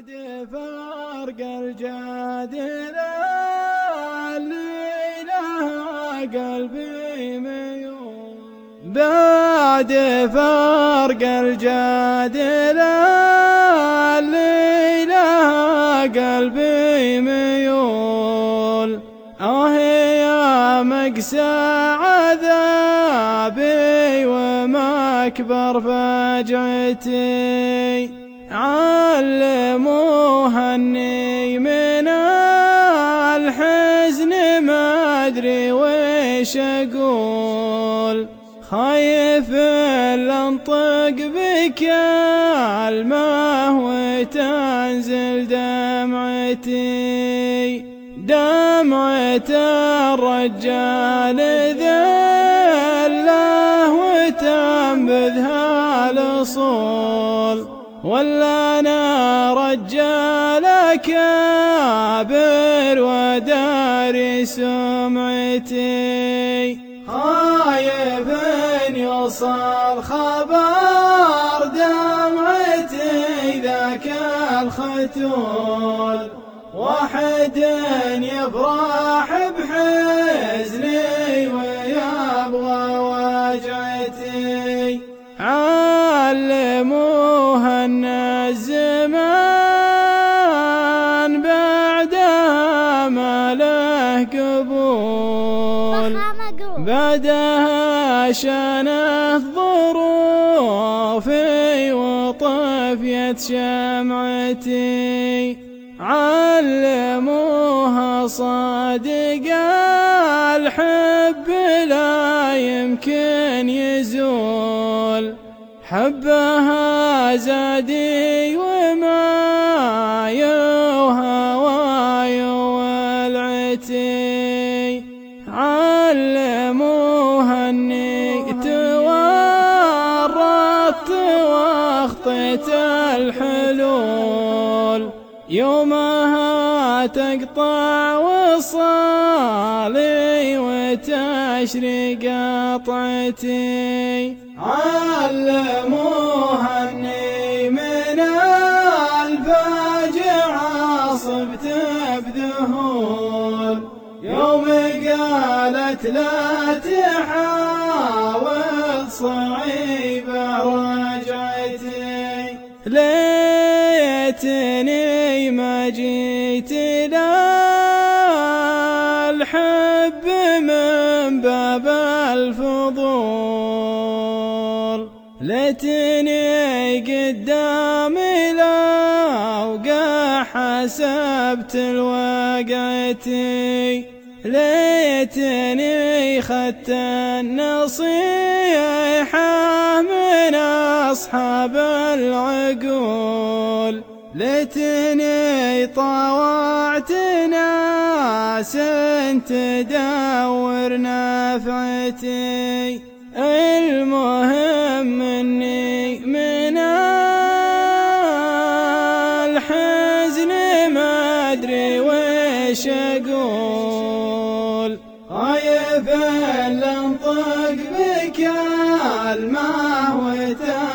بعد فرق الجادلة الليلة قلبي ميول قلبي ميول آه يا مقسى عذابي وما أكبر فجعتي علي إيش أقول خايف الانطق بكلمه وتنزل دمعتي. دمعة الرجال ذله وتنبذها الاصول ولا أنا رجال كابر داري سمعتي هاي ابن يوصل خبر دمعتي ذاك الختول واحد يفرح بحزني ويا بعدها شانت ظروفي وطفيت شمعتي علموها صادق الحب لا يمكن يزول. حبها زادي وما يزول حطيت الحلول يومها تقطع وصالي وتشري قطعتي. علموها أني من الفاجعة صبت بذهول. يوم قالت لا تحاول صعب جيتني ما جيت لا الحب من باب الفضول لتني قدامي لا وقع حسبت الوقعتي ليتني خدت النصيحة من أصحاب العقول ليتني طوعت ناس تدور نفعتي المهم إني من الحزن ما أدري وش أقول. طيب، خايف الانطق بك الماوتان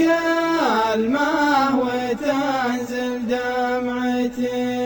كالماء وتنزل دمعتي.